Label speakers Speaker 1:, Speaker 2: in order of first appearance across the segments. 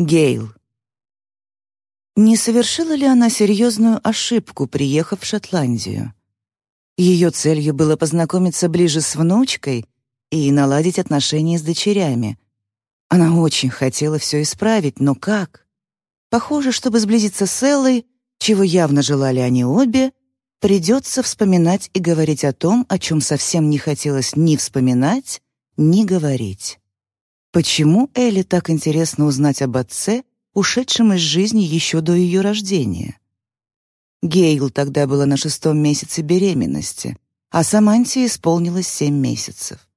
Speaker 1: Гейл. Не совершила ли она серьезную ошибку, приехав в Шотландию? Ее целью было познакомиться ближе с внучкой и наладить отношения с дочерями. Она очень хотела все исправить, но как? Похоже, чтобы сблизиться с Эллой, чего явно желали они обе, придется вспоминать и говорить о том, о чем совсем не хотелось ни вспоминать, ни говорить. Почему Элли так интересно узнать об отце, ушедшем из жизни еще до ее рождения? Гейл тогда была на шестом месяце беременности, а Саманте исполнилось семь месяцев.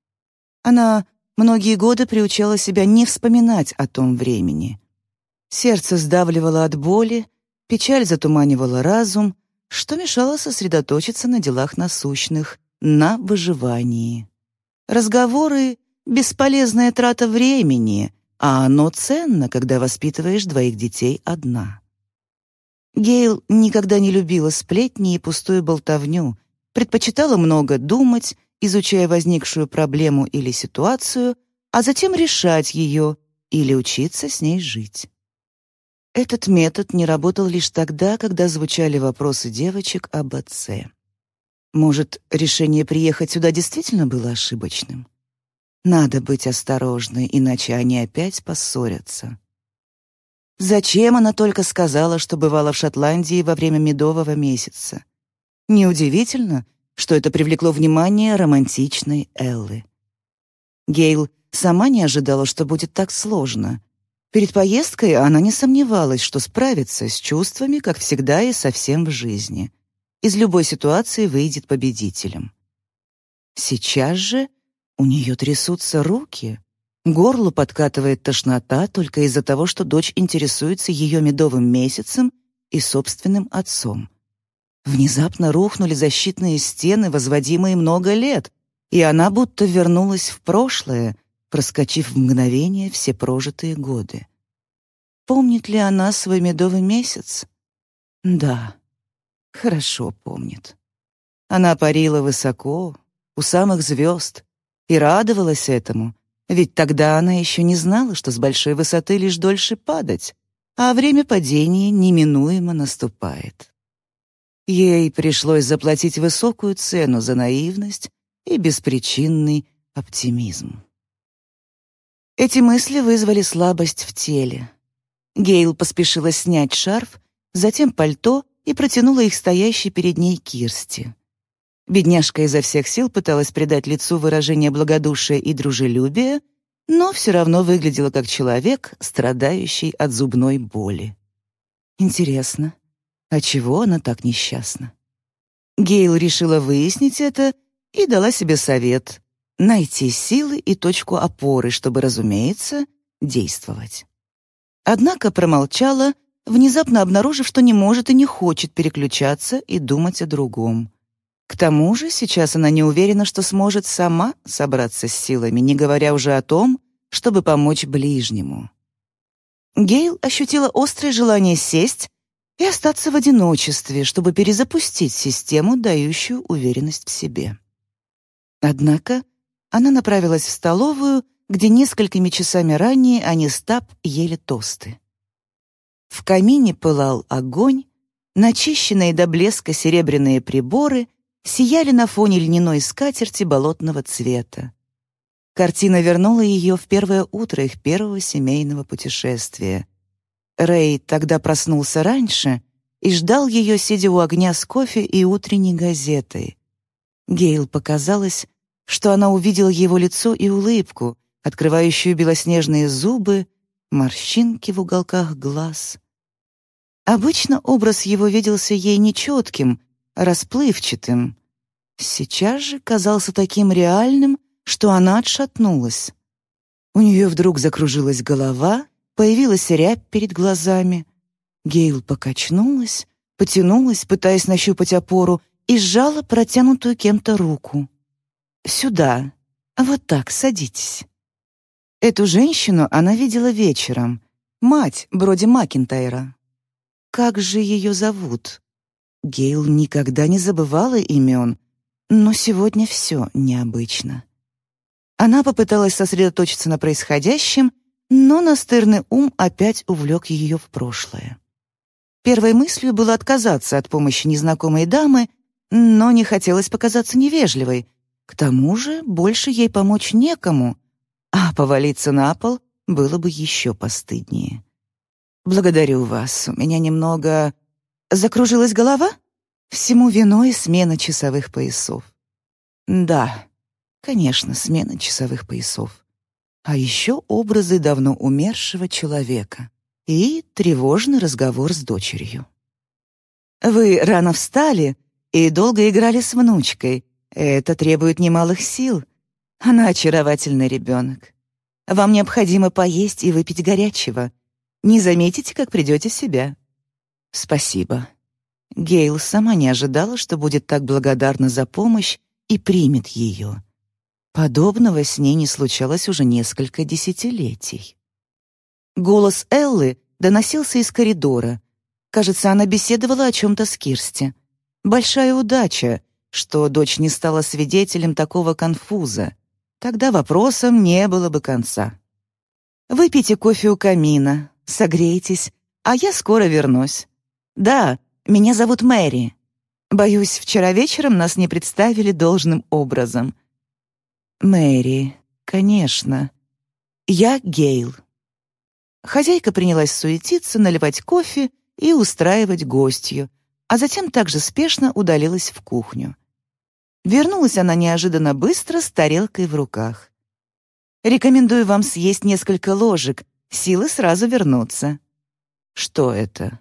Speaker 1: Она многие годы приучала себя не вспоминать о том времени. Сердце сдавливало от боли, печаль затуманивала разум, что мешало сосредоточиться на делах насущных, на выживании. Разговоры — бесполезная трата времени, а оно ценно, когда воспитываешь двоих детей одна. Гейл никогда не любила сплетни и пустую болтовню, предпочитала много думать, изучая возникшую проблему или ситуацию, а затем решать ее или учиться с ней жить. Этот метод не работал лишь тогда, когда звучали вопросы девочек об отце. Может, решение приехать сюда действительно было ошибочным? Надо быть осторожной, иначе они опять поссорятся. Зачем она только сказала, что бывала в Шотландии во время медового месяца? Неудивительно, что это привлекло внимание романтичной Эллы. Гейл сама не ожидала, что будет так сложно. Перед поездкой она не сомневалась, что справится с чувствами, как всегда и совсем в жизни. Из любой ситуации выйдет победителем. Сейчас же у нее трясутся руки. Горло подкатывает тошнота только из-за того, что дочь интересуется ее медовым месяцем и собственным отцом. Внезапно рухнули защитные стены, возводимые много лет, и она будто вернулась в прошлое, проскочив в мгновение все прожитые годы. Помнит ли она свой медовый месяц? Да, хорошо помнит. Она парила высоко, у самых звезд, и радовалась этому, ведь тогда она еще не знала, что с большой высоты лишь дольше падать, а время падения неминуемо наступает. Ей пришлось заплатить высокую цену за наивность и беспричинный оптимизм. Эти мысли вызвали слабость в теле. Гейл поспешила снять шарф, затем пальто и протянула их стоящей перед ней Кирсти. Бедняжка изо всех сил пыталась придать лицу выражение благодушия и дружелюбия, но все равно выглядела как человек, страдающий от зубной боли. Интересно, а чего она так несчастна? Гейл решила выяснить это и дала себе совет — найти силы и точку опоры, чтобы, разумеется, действовать. Однако промолчала, внезапно обнаружив, что не может и не хочет переключаться и думать о другом. К тому же сейчас она не уверена, что сможет сама собраться с силами, не говоря уже о том, чтобы помочь ближнему. Гейл ощутила острое желание сесть и остаться в одиночестве, чтобы перезапустить систему, дающую уверенность в себе. Однако она направилась в столовую, где несколькими часами ранее они с Тап ели тосты. В камине пылал огонь, начищенные до блеска серебряные приборы сияли на фоне льняной скатерти болотного цвета. Картина вернула ее в первое утро их первого семейного путешествия. Рэй тогда проснулся раньше и ждал ее, сидя у огня с кофе и утренней газетой. Гейл показалось, что она увидела его лицо и улыбку, открывающую белоснежные зубы, морщинки в уголках глаз. Обычно образ его виделся ей нечетким, расплывчатым. Сейчас же казался таким реальным, что она отшатнулась. У нее вдруг закружилась голова, появилась рябь перед глазами. Гейл покачнулась, потянулась, пытаясь нащупать опору, и сжала протянутую кем-то руку. «Сюда. Вот так, садитесь». Эту женщину она видела вечером. Мать Броди Макинтайра. Как же ее зовут? Гейл никогда не забывала имен, но сегодня все необычно. Она попыталась сосредоточиться на происходящем, Но настырный ум опять увлек ее в прошлое. Первой мыслью было отказаться от помощи незнакомой дамы, но не хотелось показаться невежливой. К тому же больше ей помочь некому, а повалиться на пол было бы еще постыднее. «Благодарю вас. У меня немного...» Закружилась голова? Всему виной смена часовых поясов. Да, конечно, смена часовых поясов. А еще образы давно умершего человека и тревожный разговор с дочерью. Вы рано встали и долго играли с внучкой. Это требует немалых сил. Она очаровательный ребенок. Вам необходимо поесть и выпить горячего. Не заметите, как придете в себя. Спасибо. Гейл сама не ожидала, что будет так благодарна за помощь и примет ее. Подобного с ней не случалось уже несколько десятилетий. Голос Эллы доносился из коридора. Кажется, она беседовала о чем-то с Кирсти. Большая удача, что дочь не стала свидетелем такого конфуза. Тогда вопросам не было бы конца. «Выпейте кофе у камина, согрейтесь, а я скоро вернусь. Да, меня зовут Мэри. Боюсь, вчера вечером нас не представили должным образом. Мэри, конечно. Я Гейл. Хозяйка принялась суетиться, наливать кофе и устраивать гостью, а затем также спешно удалилась в кухню. Вернулась она неожиданно быстро с тарелкой в руках. «Рекомендую вам съесть несколько ложек, силы сразу вернутся». «Что это?»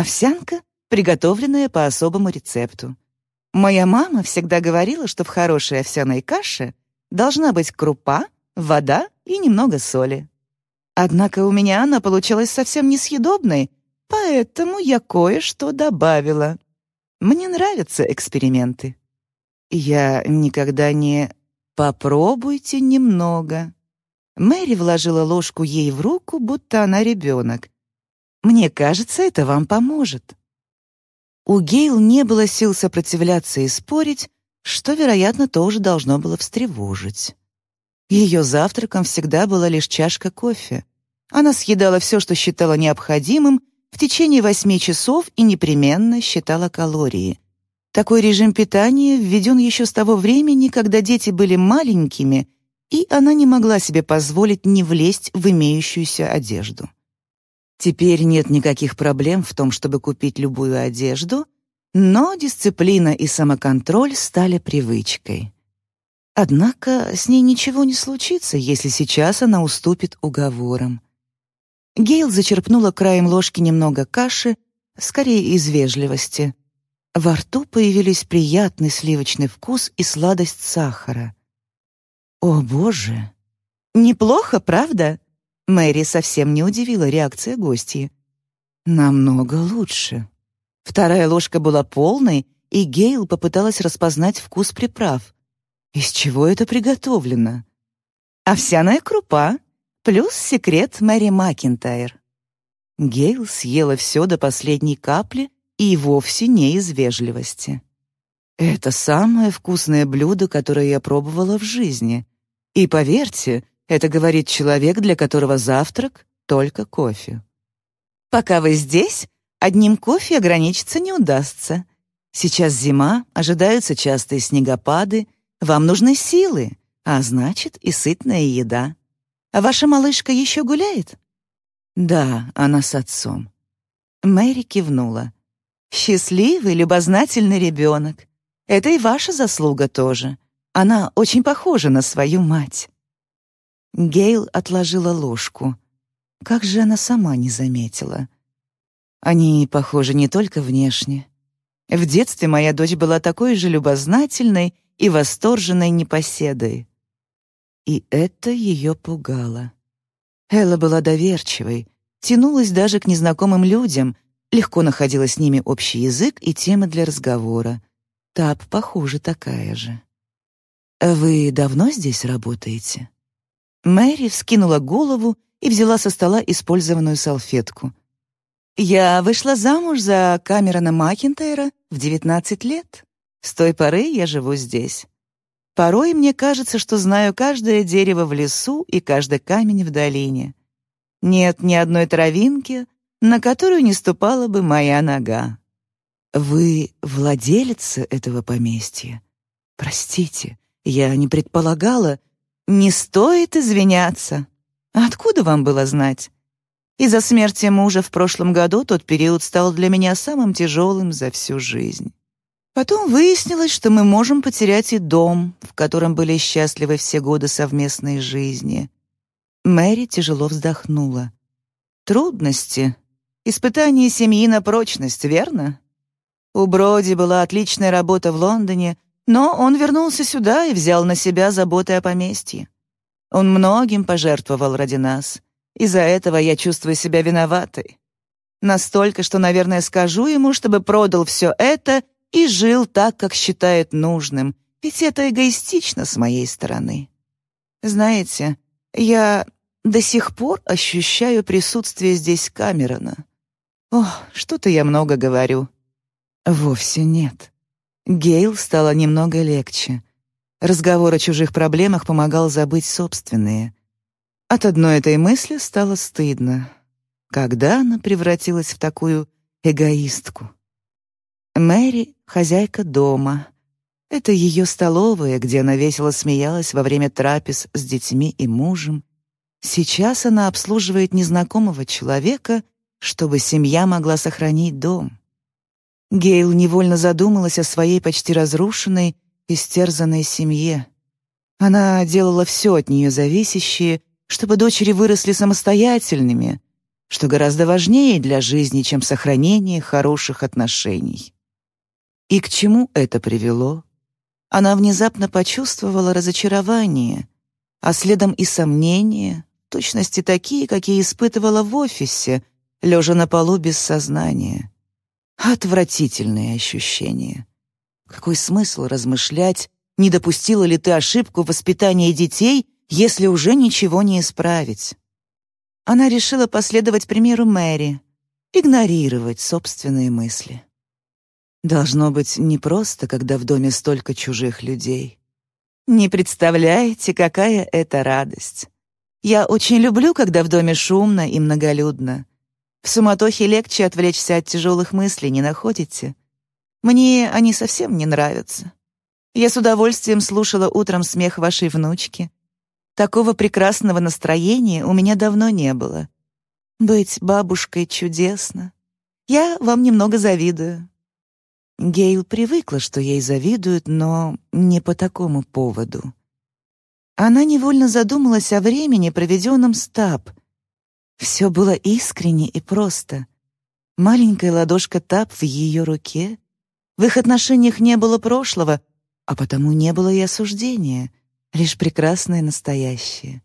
Speaker 1: Овсянка, приготовленная по особому рецепту. Моя мама всегда говорила, что в хорошей овсяной каше должна быть крупа, вода и немного соли. Однако у меня она получилась совсем несъедобной, поэтому я кое-что добавила. Мне нравятся эксперименты. Я никогда не... Попробуйте немного. Мэри вложила ложку ей в руку, будто она ребенок, мне кажется, это вам поможет». У Гейл не было сил сопротивляться и спорить, что, вероятно, тоже должно было встревожить. Ее завтраком всегда была лишь чашка кофе. Она съедала все, что считала необходимым, в течение восьми часов и непременно считала калории. Такой режим питания введен еще с того времени, когда дети были маленькими, и она не могла себе позволить не влезть в имеющуюся одежду. Теперь нет никаких проблем в том, чтобы купить любую одежду, но дисциплина и самоконтроль стали привычкой. Однако с ней ничего не случится, если сейчас она уступит уговорам. Гейл зачерпнула краем ложки немного каши, скорее из вежливости. Во рту появились приятный сливочный вкус и сладость сахара. О, боже! Неплохо, правда? Мэри совсем не удивила реакция гостья. «Намного лучше». Вторая ложка была полной, и Гейл попыталась распознать вкус приправ. Из чего это приготовлено? Овсяная крупа, плюс секрет Мэри Макинтайр. Гейл съела все до последней капли и вовсе не из вежливости. Это самое вкусное блюдо, которое я пробовала в жизни. И поверьте, это говорит человек, для которого завтрак — только кофе. Пока вы здесь, одним кофе ограничиться не удастся. Сейчас зима, ожидаются частые снегопады, вам нужны силы, а значит и сытная еда. А ваша малышка еще гуляет? Да, она с отцом. Мэри кивнула. Счастливый, любознательный ребенок. Это и ваша заслуга тоже. Она очень похожа на свою мать. Гейл отложила ложку. Как же она сама не заметила? Они похожи не только внешне. В детстве моя дочь была такой же любознательной и восторженной непоседой. И это ее пугало. Элла была доверчивой, тянулась даже к незнакомым людям, легко находила с ними общий язык и темы для разговора. Тап, похоже, такая же. «Вы давно здесь работаете?» Мэри вскинула голову и взяла со стола использованную салфетку. «Я вышла замуж за Камерона Макинтайра в 19 лет. С той поры я живу здесь. Порой мне кажется, что знаю каждое дерево в лесу и каждый камень в долине. Нет ни одной травинки, на которую не ступала бы моя нога. Вы владелица этого поместья? Простите, я не предполагала. Не стоит извиняться. Откуда вам было знать? Из-за смерти мужа в прошлом году тот период стал для меня самым тяжелым за всю жизнь. Потом выяснилось, что мы можем потерять и дом, в котором были счастливы все годы совместной жизни. Мэри тяжело вздохнула. Трудности. Испытание семьи на прочность, верно? У Броди была отличная работа в Лондоне, но он вернулся сюда и взял на себя заботы о поместье. Он многим пожертвовал ради нас. Из-за этого я чувствую себя виноватой. Настолько, что, наверное, скажу ему, чтобы продал все это и жил так, как считает нужным, ведь это эгоистично с моей стороны. Знаете, я до сих пор ощущаю присутствие здесь Камерона. Ох, что-то я много говорю. Вовсе нет. Гейл стало немного легче. Разговор о чужих проблемах помогал забыть собственные. От одной этой мысли стало стыдно. Когда она превратилась в такую эгоистку? Мэри — хозяйка дома. Это ее столовая, где она весело смеялась во время трапез с детьми и мужем. Сейчас она обслуживает незнакомого человека, чтобы семья могла сохранить дом. Гейл невольно задумалась о своей почти разрушенной, истерзанной семье. Она делала все от нее зависящее, чтобы дочери выросли самостоятельными, что гораздо важнее для жизни, чем сохранение хороших отношений. И к чему это привело? Она внезапно почувствовала разочарование, а следом и сомнения, точности такие, какие испытывала в офисе, лежа на полу без сознания. Отвратительные ощущения. Какой смысл размышлять, не допустила ли ты ошибку в воспитании детей, если уже ничего не исправить? Она решила последовать примеру Мэри, игнорировать собственные мысли. Должно быть непросто, когда в доме столько чужих людей. Не представляете, какая это радость. Я очень люблю, когда в доме шумно и многолюдно. В суматохе легче отвлечься от тяжелых мыслей, не находите? Мне они совсем не нравятся. Я с удовольствием слушала утром смех вашей внучки. Такого прекрасного настроения у меня давно не было. Быть бабушкой чудесно. Я вам немного завидую. Гейл привыкла, что ей завидуют, но не по такому поводу. Она невольно задумалась о времени, проведенном с Таб, все было искренне и просто. Маленькая ладошка Тап в ее руке. В их отношениях не было прошлого, а потому не было и осуждения, лишь прекрасное настоящее.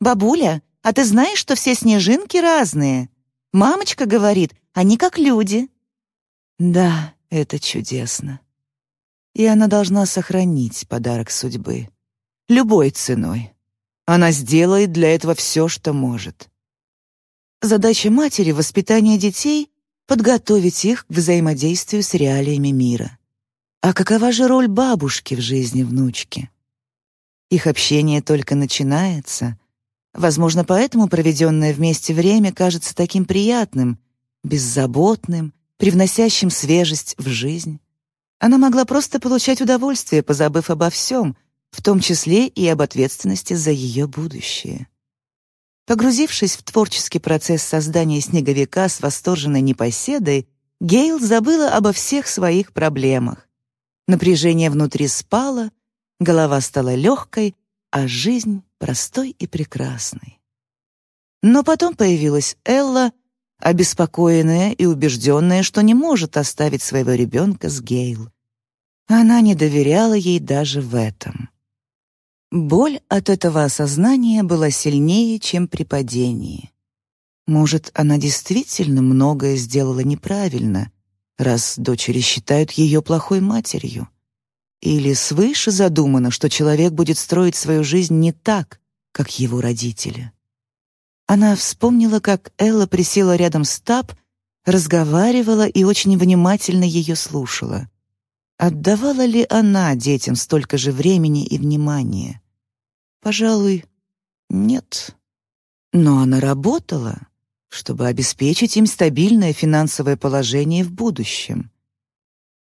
Speaker 1: «Бабуля, а ты знаешь, что все снежинки разные? Мамочка говорит, они как люди». «Да, это чудесно. И она должна сохранить подарок судьбы. Любой ценой». Она сделает для этого все, что может. Задача матери — воспитание детей — подготовить их к взаимодействию с реалиями мира. А какова же роль бабушки в жизни внучки? Их общение только начинается. Возможно, поэтому проведенное вместе время кажется таким приятным, беззаботным, привносящим свежесть в жизнь. Она могла просто получать удовольствие, позабыв обо всем, в том числе и об ответственности за ее будущее. Погрузившись в творческий процесс создания снеговика с восторженной непоседой, Гейл забыла обо всех своих проблемах. Напряжение внутри спало, голова стала легкой, а жизнь простой и прекрасной. Но потом появилась Элла, обеспокоенная и убежденная, что не может оставить своего ребенка с Гейл. Она не доверяла ей даже в этом. Боль от этого осознания была сильнее, чем при падении. Может, она действительно многое сделала неправильно, раз дочери считают ее плохой матерью. Или свыше задумано, что человек будет строить свою жизнь не так, как его родители. Она вспомнила, как Элла присела рядом с Таб, разговаривала и очень внимательно ее слушала. Отдавала ли она детям столько же времени и внимания? Пожалуй, нет. Но она работала, чтобы обеспечить им стабильное финансовое положение в будущем.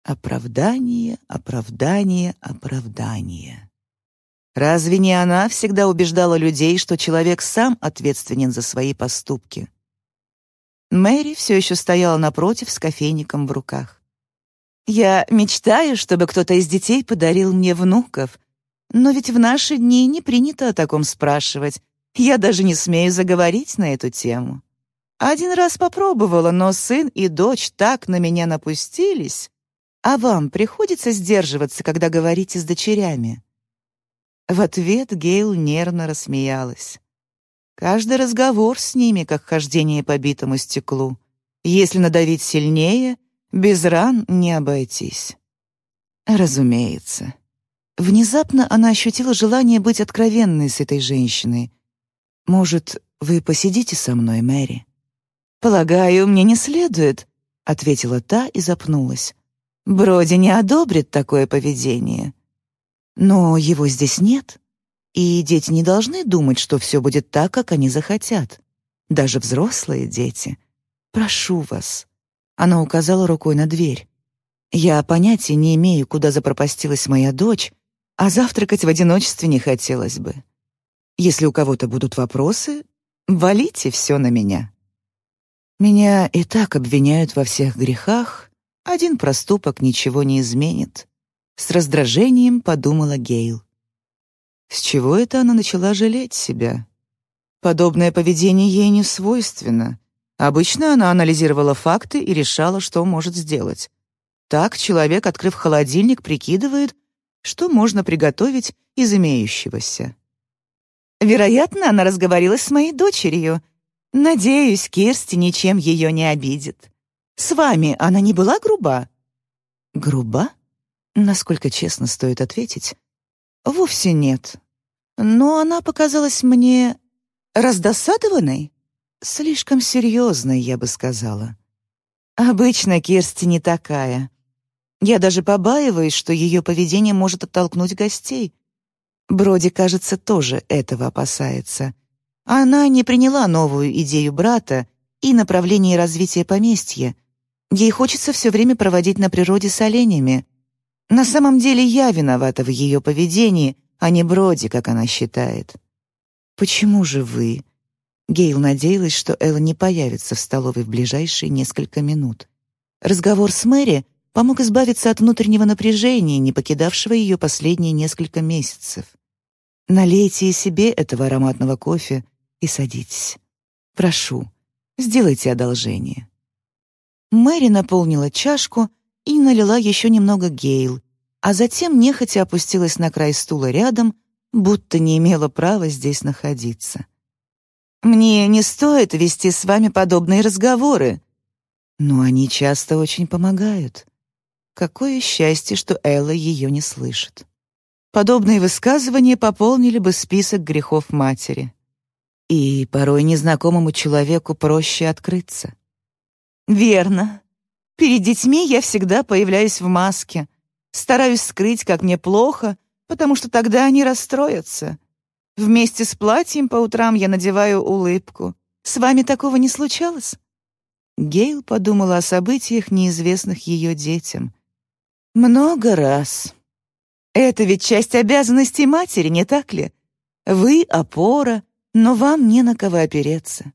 Speaker 1: Оправдание, оправдание, оправдание. Разве не она всегда убеждала людей, что человек сам ответственен за свои поступки? Мэри все еще стояла напротив с кофейником в руках. «Я мечтаю, чтобы кто-то из детей подарил мне внуков, но ведь в наши дни не принято о таком спрашивать. Я даже не смею заговорить на эту тему. Один раз попробовала, но сын и дочь так на меня напустились. А вам приходится сдерживаться, когда говорите с дочерями?» В ответ Гейл нервно рассмеялась. Каждый разговор с ними, как хождение по битому стеклу. Если надавить сильнее, без ран не обойтись. Разумеется. Внезапно она ощутила желание быть откровенной с этой женщиной. «Может, вы посидите со мной, Мэри?» «Полагаю, мне не следует», — ответила та и запнулась. «Броди не одобрит такое поведение. Но его здесь нет, и дети не должны думать, что все будет так, как они захотят. Даже взрослые дети. Прошу вас». Она указала рукой на дверь. «Я понятия не имею, куда запропастилась моя дочь, а завтракать в одиночестве не хотелось бы. Если у кого-то будут вопросы, валите все на меня». Меня и так обвиняют во всех грехах, один проступок ничего не изменит. С раздражением подумала Гейл. С чего это она начала жалеть себя? Подобное поведение ей не свойственно. Обычно она анализировала факты и решала, что может сделать. Так человек, открыв холодильник, прикидывает, что можно приготовить из имеющегося. Вероятно, она разговорилась с моей дочерью. Надеюсь, Кирсти ничем ее не обидит. С вами она не была груба? Груба? Насколько честно стоит ответить? Вовсе нет. Но она показалась мне раздосадованной, слишком серьезной, я бы сказала. Обычно Кирсти не такая. Я даже побаиваюсь, что ее поведение может оттолкнуть гостей. Броди, кажется, тоже этого опасается. Она не приняла новую идею брата и направление развития поместья. Ей хочется все время проводить на природе с оленями, на самом деле я виновата в ее поведении, а не Броди, как она считает. Почему же вы? Гейл надеялась, что Элла не появится в столовой в ближайшие несколько минут. Разговор с Мэри помог избавиться от внутреннего напряжения, не покидавшего ее последние несколько месяцев. Налейте себе этого ароматного кофе и садитесь. Прошу, сделайте одолжение. Мэри наполнила чашку и налила еще немного гейл, а затем нехотя опустилась на край стула рядом, будто не имела права здесь находиться. «Мне не стоит вести с вами подобные разговоры, но они часто очень помогают. Какое счастье, что Элла ее не слышит. Подобные высказывания пополнили бы список грехов матери. И порой незнакомому человеку проще открыться. «Верно. Перед детьми я всегда появляюсь в маске. Стараюсь скрыть, как мне плохо, потому что тогда они расстроятся. Вместе с платьем по утрам я надеваю улыбку. С вами такого не случалось?» Гейл подумала о событиях, неизвестных ее детям. «Много раз. Это ведь часть обязанностей матери, не так ли? Вы — опора, но вам не на кого опереться.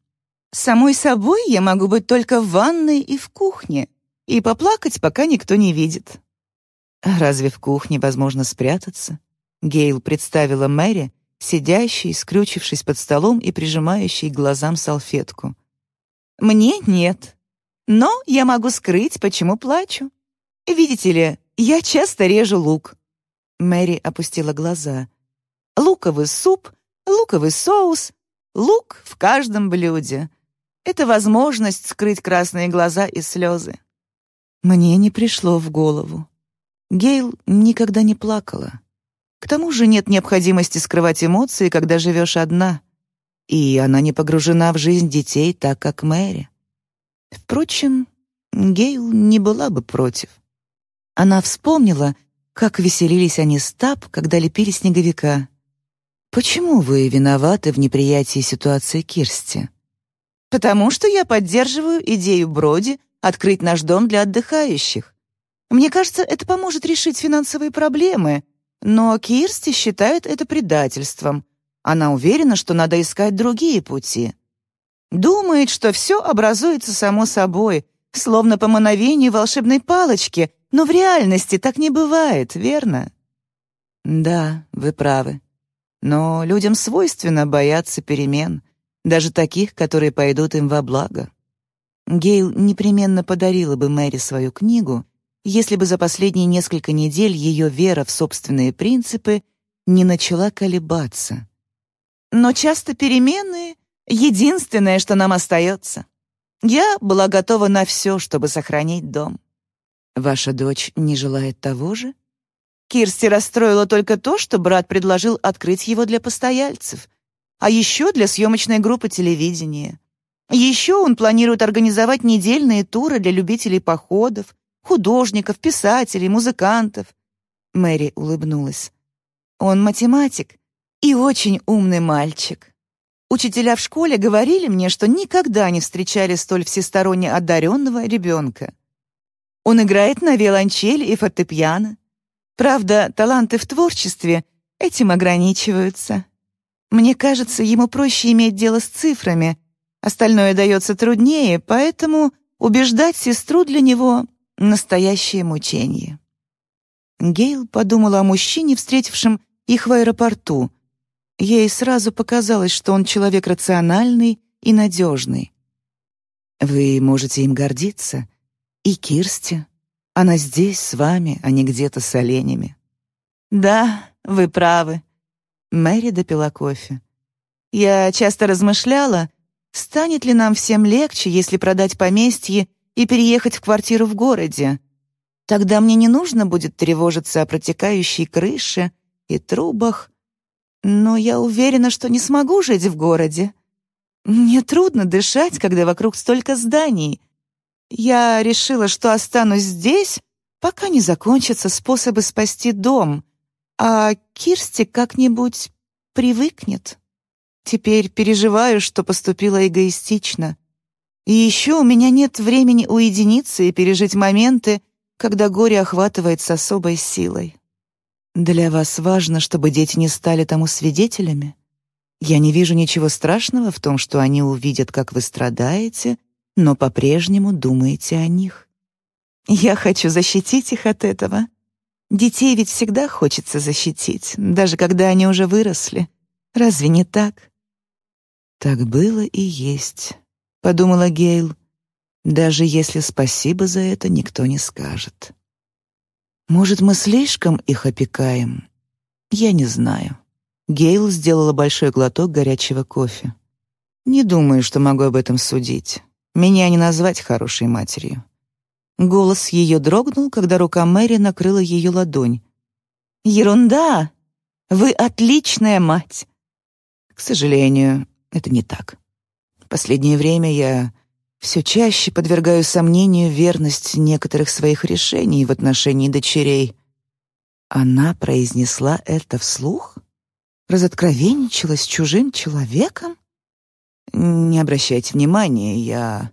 Speaker 1: Самой собой я могу быть только в ванной и в кухне и поплакать, пока никто не видит. Разве в кухне возможно спрятаться? Гейл представила Мэри, сидящей, скрючившись под столом и прижимающей к глазам салфетку. Мне нет. Но я могу скрыть, почему плачу. Видите ли, я часто режу лук. Мэри опустила глаза. Луковый суп, луковый соус, лук в каждом блюде. Это возможность скрыть красные глаза и слезы. Мне не пришло в голову. Гейл никогда не плакала. К тому же нет необходимости скрывать эмоции, когда живешь одна. И она не погружена в жизнь детей так, как Мэри. Впрочем, Гейл не была бы против. Она вспомнила, как веселились они с Тап, когда лепили снеговика. Почему вы виноваты в неприятии ситуации Кирсти?
Speaker 2: Потому что я поддерживаю идею Броди открыть наш дом для отдыхающих. Мне кажется, это поможет решить финансовые проблемы, но Кирсти считает это предательством. Она уверена, что надо искать другие пути. Думает, что все образуется само собой, словно по мановению волшебной палочки, но в реальности так не бывает, верно?
Speaker 1: Да, вы правы. Но людям свойственно бояться перемен, даже таких, которые пойдут им во благо. Гейл непременно подарила бы Мэри свою книгу, если бы за последние несколько недель ее вера в собственные принципы не начала колебаться.
Speaker 2: Но часто перемены — единственное, что нам остается. Я была готова на все, чтобы сохранить дом.
Speaker 1: Ваша дочь не желает того же?
Speaker 2: Кирсти расстроила только то, что брат предложил открыть его для постояльцев, а еще для съемочной группы телевидения. Еще он планирует организовать недельные туры для любителей походов, художников, писателей, музыкантов. Мэри улыбнулась. Он математик и очень умный мальчик. Учителя в школе говорили мне, что никогда не встречали столь всесторонне одаренного ребенка. Он играет на виолончели и фортепиано. Правда, таланты в творчестве этим ограничиваются. Мне кажется, ему проще иметь дело с цифрами, остальное дается труднее, поэтому убеждать сестру для него — настоящее мучение. Гейл подумала о мужчине, встретившем их в аэропорту. Ей сразу показалось, что он человек рациональный и надежный. «Вы можете им гордиться. И Кирсти, она здесь с вами, а не где-то с оленями. Да, вы правы. Мэри допила кофе. Я часто размышляла, станет ли нам всем легче, если продать поместье и переехать в квартиру в городе. Тогда мне не нужно будет тревожиться о протекающей крыше и трубах. Но я уверена, что не смогу жить в городе. Мне трудно дышать, когда вокруг столько зданий, я решила, что останусь здесь, пока не закончатся способы спасти дом, а Кирсти как-нибудь привыкнет. Теперь переживаю, что поступила эгоистично. И еще у меня нет времени уединиться и пережить моменты, когда горе охватывает с особой силой. Для вас важно, чтобы дети не стали тому свидетелями? Я не вижу ничего страшного в том, что они увидят, как вы страдаете, но по-прежнему думаете о них. Я хочу защитить их от этого. Детей ведь всегда хочется защитить, даже когда они уже выросли. Разве не так? Так было и есть, подумала Гейл. Даже если спасибо за это никто не скажет. Может, мы слишком их опекаем? Я не знаю. Гейл сделала большой глоток горячего кофе. Не думаю, что могу об этом судить. Меня не назвать хорошей матерью. Голос ее дрогнул, когда рука Мэри накрыла ее ладонь. «Ерунда! Вы отличная мать!» К сожалению, это не так. Последнее время я все чаще подвергаю сомнению верность некоторых своих решений в отношении дочерей. Она произнесла это вслух? Разоткровенничалась чужим человеком? Не обращайте внимания, я...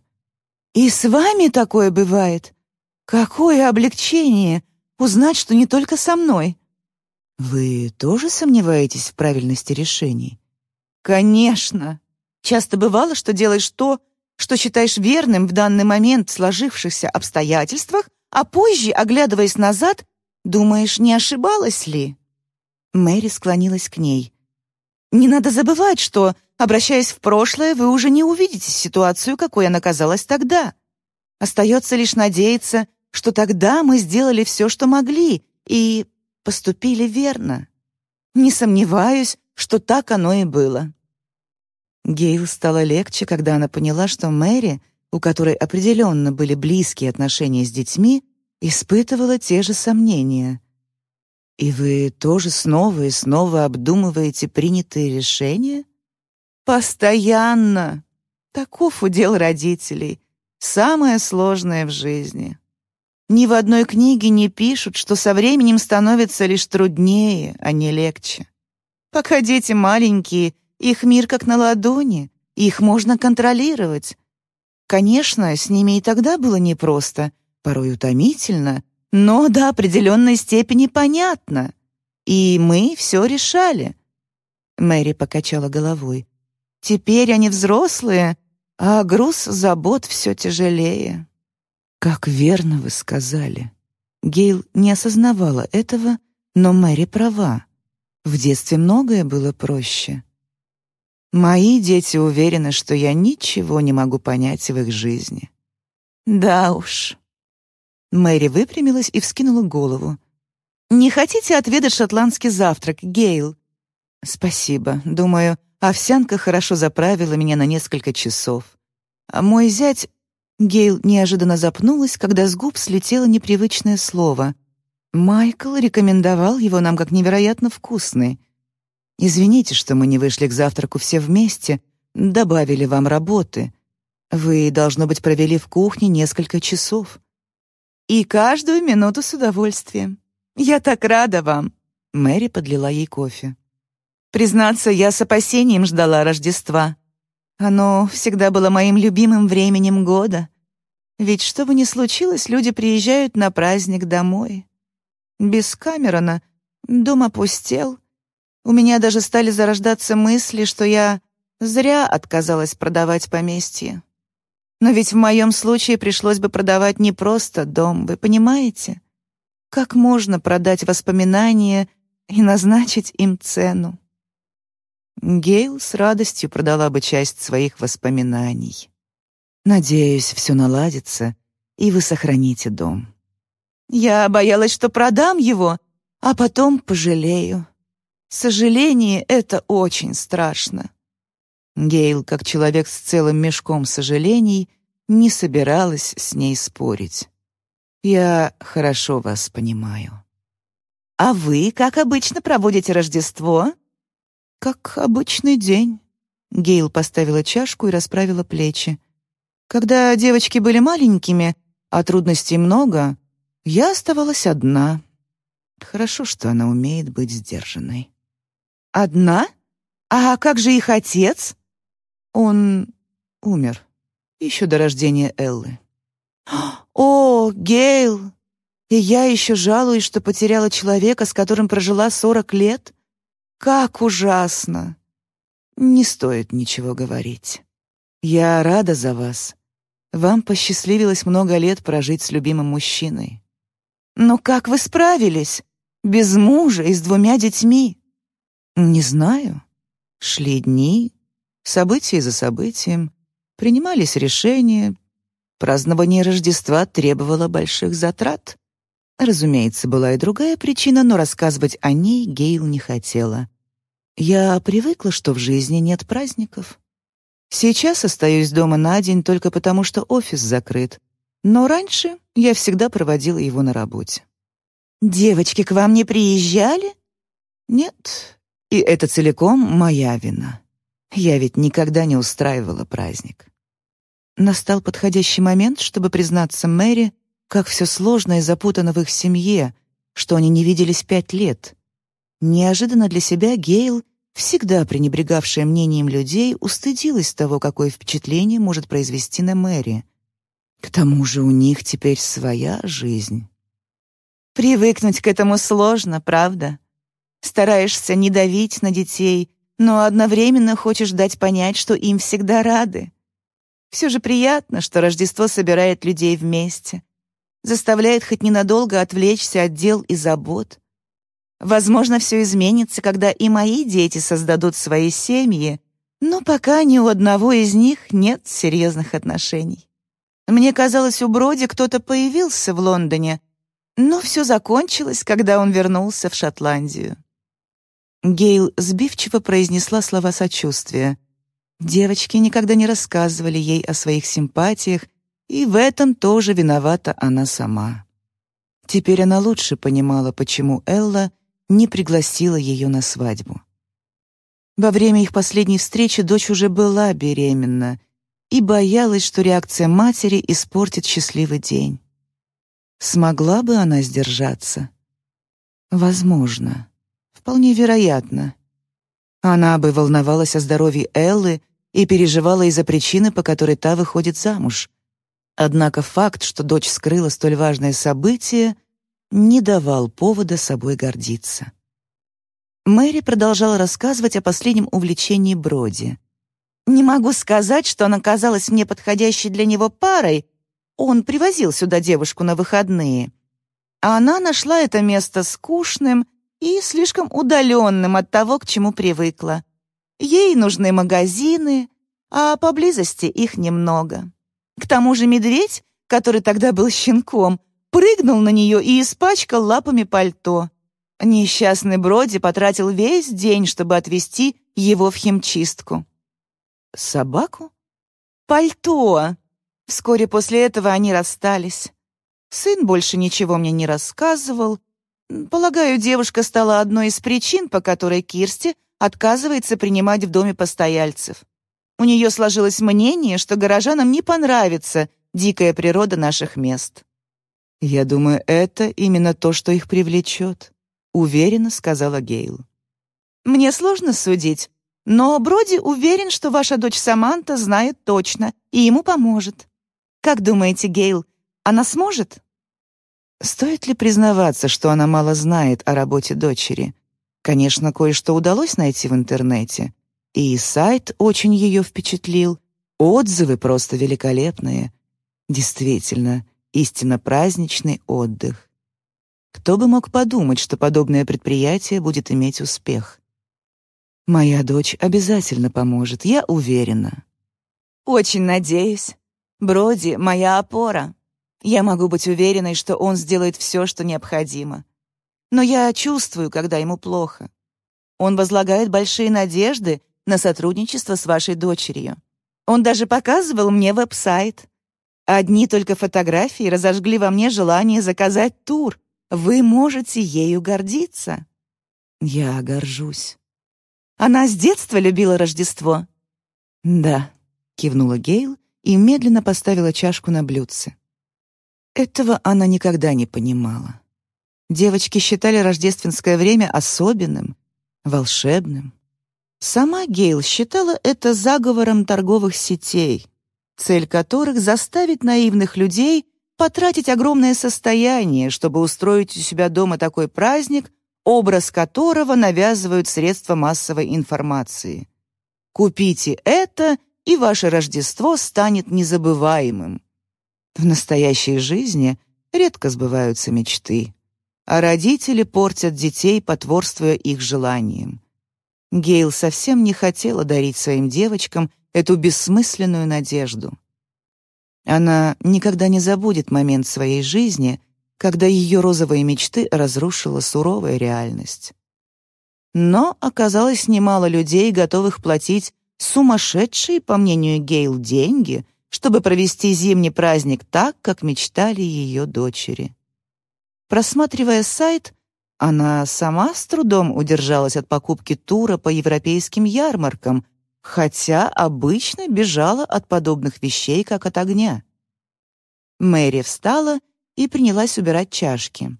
Speaker 2: И с вами такое бывает? Какое облегчение узнать, что не только со мной. Вы тоже сомневаетесь в правильности решений? Конечно. Часто бывало, что делаешь то, что считаешь верным в данный момент в сложившихся обстоятельствах, а позже, оглядываясь назад, думаешь, не ошибалась ли? Мэри склонилась к ней. Не надо забывать, что Обращаясь в прошлое, вы уже не увидите ситуацию, какой она казалась тогда. Остается лишь надеяться, что тогда мы сделали все, что могли, и поступили верно. Не сомневаюсь, что так оно и было. Гейл стало легче, когда она поняла, что Мэри, у которой определенно были близкие отношения с детьми, испытывала те же сомнения. «И вы тоже снова и снова обдумываете принятые решения?» Постоянно. Таков удел родителей. Самое сложное в жизни. Ни в одной книге не пишут, что со временем становится лишь труднее, а не легче. Пока дети маленькие, их мир как на ладони, их можно контролировать. Конечно, с ними и тогда было непросто, порой утомительно, но до определенной степени понятно. И мы все решали. Мэри покачала головой. Теперь они взрослые, а груз забот все тяжелее.
Speaker 1: Как верно вы сказали. Гейл не осознавала этого, но Мэри права. В детстве многое было проще. Мои дети уверены, что я ничего не могу понять в их жизни.
Speaker 2: Да уж.
Speaker 1: Мэри выпрямилась и вскинула голову.
Speaker 2: «Не хотите отведать шотландский завтрак, Гейл?»
Speaker 1: «Спасибо. Думаю, овсянка хорошо заправила меня на несколько часов. А мой зять...» Гейл неожиданно запнулась, когда с губ слетело непривычное слово. «Майкл рекомендовал его нам как невероятно вкусный. Извините, что мы не вышли к завтраку все вместе, добавили вам работы. Вы, должно быть, провели в кухне несколько часов».
Speaker 2: «И каждую минуту с удовольствием. Я так рада вам!»
Speaker 1: Мэри подлила ей кофе.
Speaker 2: «Признаться, я с опасением ждала Рождества. Оно всегда было моим любимым временем года. Ведь что бы ни случилось, люди приезжают на праздник домой. Без Камерона дом опустел. У меня даже стали зарождаться мысли, что я зря отказалась продавать поместье. Но ведь в моем случае пришлось бы продавать не просто дом, вы понимаете? Как можно продать воспоминания и назначить им цену?
Speaker 1: Гейл с радостью продала бы часть своих воспоминаний. Надеюсь, все наладится, и вы сохраните дом.
Speaker 2: Я боялась, что продам его, а потом пожалею. Сожаление — это очень страшно.
Speaker 1: Гейл, как человек с целым мешком сожалений, не собиралась с ней спорить. Я хорошо вас понимаю.
Speaker 2: А вы, как обычно, проводите Рождество?
Speaker 1: Как обычный день. Гейл поставила чашку и расправила плечи. Когда девочки были маленькими, а трудностей много, я оставалась одна. Хорошо, что она умеет быть сдержанной.
Speaker 2: Одна? А как же их отец?
Speaker 1: Он умер еще до рождения Эллы.
Speaker 2: «О, Гейл! И я еще жалуюсь, что потеряла человека, с которым прожила сорок лет? Как ужасно!»
Speaker 1: «Не стоит ничего говорить. Я рада за вас. Вам посчастливилось много лет прожить с любимым мужчиной».
Speaker 2: «Но как вы справились? Без мужа и с двумя детьми?»
Speaker 1: «Не знаю. Шли дни, события за событием, принимались решения, Празднование Рождества требовало больших затрат. Разумеется, была и другая причина, но рассказывать о ней Гейл не хотела. Я привыкла, что в жизни нет праздников. Сейчас остаюсь дома на день только потому, что офис закрыт. Но раньше я всегда проводила его на работе.
Speaker 2: «Девочки к вам не приезжали?»
Speaker 1: «Нет, и это целиком моя вина. Я ведь никогда не устраивала праздник. Настал подходящий момент, чтобы признаться Мэри, как все сложно и запутано в их семье, что они не виделись пять лет. Неожиданно для себя Гейл, всегда пренебрегавшая мнением людей, устыдилась того, какое впечатление может произвести на Мэри. К тому же у них теперь своя жизнь.
Speaker 2: Привыкнуть к этому сложно, правда? Стараешься не давить на детей, но одновременно хочешь дать понять, что им всегда рады. Все же приятно, что Рождество собирает людей вместе, заставляет хоть ненадолго отвлечься от дел и забот. Возможно, все изменится, когда и мои дети создадут свои семьи, но пока ни у одного из них нет серьезных отношений. Мне казалось, у Броди кто-то появился в Лондоне, но все закончилось, когда он вернулся в Шотландию.
Speaker 1: Гейл сбивчиво произнесла слова сочувствия. Девочки никогда не рассказывали ей о своих симпатиях, и в этом тоже виновата она сама. Теперь она лучше понимала, почему Элла не пригласила ее на свадьбу. Во время их последней встречи дочь уже была беременна и боялась, что реакция матери испортит счастливый день. Смогла бы она сдержаться? Возможно. Вполне вероятно. Она бы волновалась о здоровье Эллы и переживала из-за причины, по которой та выходит замуж. Однако факт, что дочь скрыла столь важное событие, не давал повода собой гордиться. Мэри продолжала рассказывать о последнем увлечении Броди.
Speaker 2: «Не могу сказать, что она казалась мне подходящей для него парой. Он привозил сюда девушку на выходные. А она нашла это место скучным и слишком удаленным от того, к чему привыкла. Ей нужны магазины, а поблизости их немного. К тому же медведь, который тогда был щенком, прыгнул на нее и испачкал лапами пальто. Несчастный Броди потратил весь день, чтобы отвезти его в химчистку.
Speaker 1: Собаку?
Speaker 2: Пальто. Вскоре после этого они расстались. Сын больше ничего мне не рассказывал. Полагаю, девушка стала одной из причин, по которой Кирсти отказывается принимать в доме постояльцев. У нее сложилось мнение, что горожанам не понравится дикая природа наших мест.
Speaker 1: «Я думаю, это именно то, что их привлечет», — уверенно сказала Гейл.
Speaker 2: «Мне сложно судить, но Броди уверен, что ваша дочь Саманта знает точно и ему поможет. Как думаете, Гейл, она сможет?»
Speaker 1: Стоит ли признаваться, что она мало знает о работе дочери? Конечно, кое-что удалось найти в интернете. И сайт очень ее впечатлил. Отзывы просто великолепные. Действительно, истинно праздничный отдых. Кто бы мог подумать, что подобное предприятие будет иметь успех? Моя дочь обязательно поможет, я уверена.
Speaker 2: Очень надеюсь. Броди — моя опора. Я могу быть уверенной, что он сделает все, что необходимо. Но я чувствую, когда ему плохо. Он возлагает большие надежды на сотрудничество с вашей дочерью. Он даже показывал мне веб-сайт. Одни только фотографии разожгли во мне желание заказать тур. Вы можете ею гордиться.
Speaker 1: Я горжусь.
Speaker 2: Она с детства любила Рождество.
Speaker 1: Да, кивнула Гейл и медленно поставила чашку на блюдце. Этого она никогда не понимала. Девочки считали рождественское время особенным, волшебным. Сама Гейл считала это заговором торговых сетей, цель которых — заставить наивных людей потратить огромное состояние, чтобы устроить у себя дома такой праздник, образ которого навязывают средства массовой информации. Купите это, и ваше Рождество станет незабываемым. В настоящей жизни редко сбываются мечты, а родители портят детей, потворствуя их желаниям. Гейл совсем не хотела дарить своим девочкам эту бессмысленную надежду. Она никогда не забудет момент своей жизни, когда ее розовые мечты разрушила суровая реальность. Но оказалось немало людей, готовых платить сумасшедшие, по мнению Гейл, деньги, чтобы провести зимний праздник так, как мечтали ее дочери. Просматривая сайт, она сама с трудом удержалась от покупки тура по европейским ярмаркам, хотя обычно бежала от подобных вещей, как от огня. Мэри встала и принялась убирать чашки.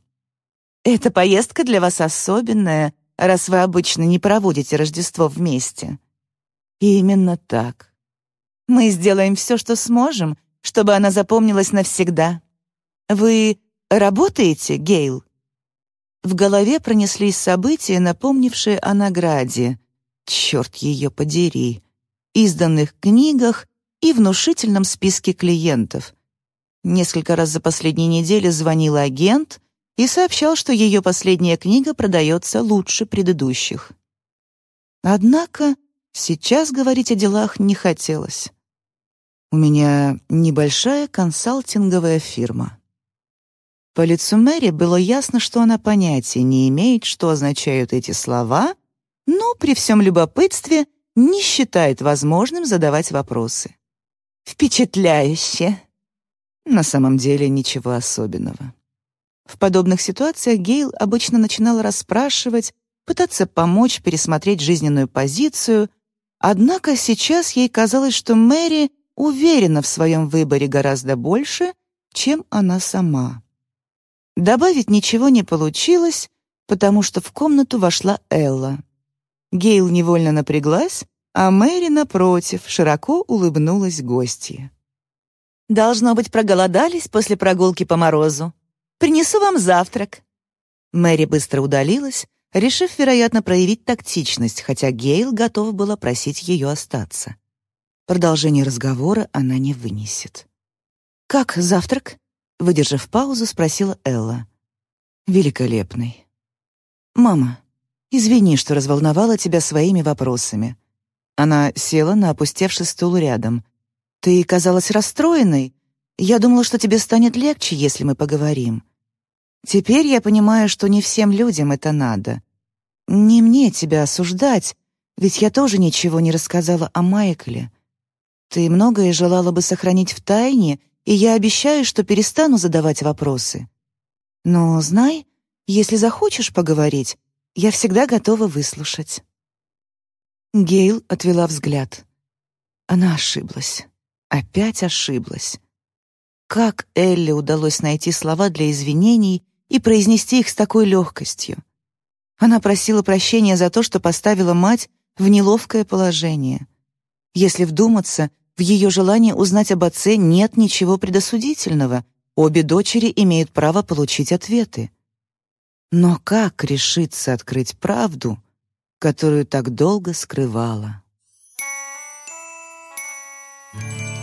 Speaker 2: «Эта поездка для вас особенная, раз вы обычно не проводите Рождество вместе».
Speaker 1: «Именно так.
Speaker 2: Мы сделаем все, что сможем, чтобы она запомнилась навсегда. Вы работаете, Гейл?» В голове пронеслись события, напомнившие о награде. Черт ее подери! Изданных книгах и внушительном списке клиентов. Несколько раз за последние недели звонил агент и сообщал, что ее последняя книга продается лучше предыдущих. Однако сейчас говорить о делах не хотелось. У меня небольшая консалтинговая фирма. По лицу Мэри было ясно, что она понятия не имеет, что означают эти слова, но при всем любопытстве не считает возможным задавать вопросы. Впечатляюще. На самом деле ничего особенного. В подобных ситуациях Гейл обычно начинала расспрашивать, пытаться помочь пересмотреть жизненную позицию, однако сейчас ей казалось, что Мэри уверена в своем выборе гораздо больше, чем она сама. Добавить ничего не получилось, потому что в комнату вошла Элла.
Speaker 1: Гейл невольно напряглась, а Мэри, напротив, широко улыбнулась гостье.
Speaker 2: «Должно быть, проголодались после прогулки по морозу. Принесу вам завтрак».
Speaker 1: Мэри быстро удалилась, решив, вероятно, проявить тактичность, хотя Гейл готова была просить ее остаться. Продолжение разговора она не вынесет. «Как завтрак?» — выдержав паузу, спросила Элла. «Великолепный». «Мама, извини, что разволновала тебя своими вопросами». Она села на опустевший стул рядом. «Ты казалась расстроенной. Я думала, что тебе станет легче, если мы поговорим. Теперь я понимаю, что не всем людям это надо. Не мне тебя осуждать, ведь я тоже ничего не рассказала о Майкле. Ты многое желала бы сохранить в тайне, и я обещаю, что перестану задавать вопросы. Но знай, если захочешь поговорить, я всегда готова выслушать». Гейл отвела взгляд. Она ошиблась. Опять ошиблась. Как Элли удалось найти слова для извинений и произнести их с такой легкостью? Она просила прощения за то, что поставила мать в неловкое положение. Если вдуматься, в ее желании узнать об отце нет ничего предосудительного. Обе дочери имеют право получить ответы. Но как решиться открыть правду, которую так долго скрывала? Thank you.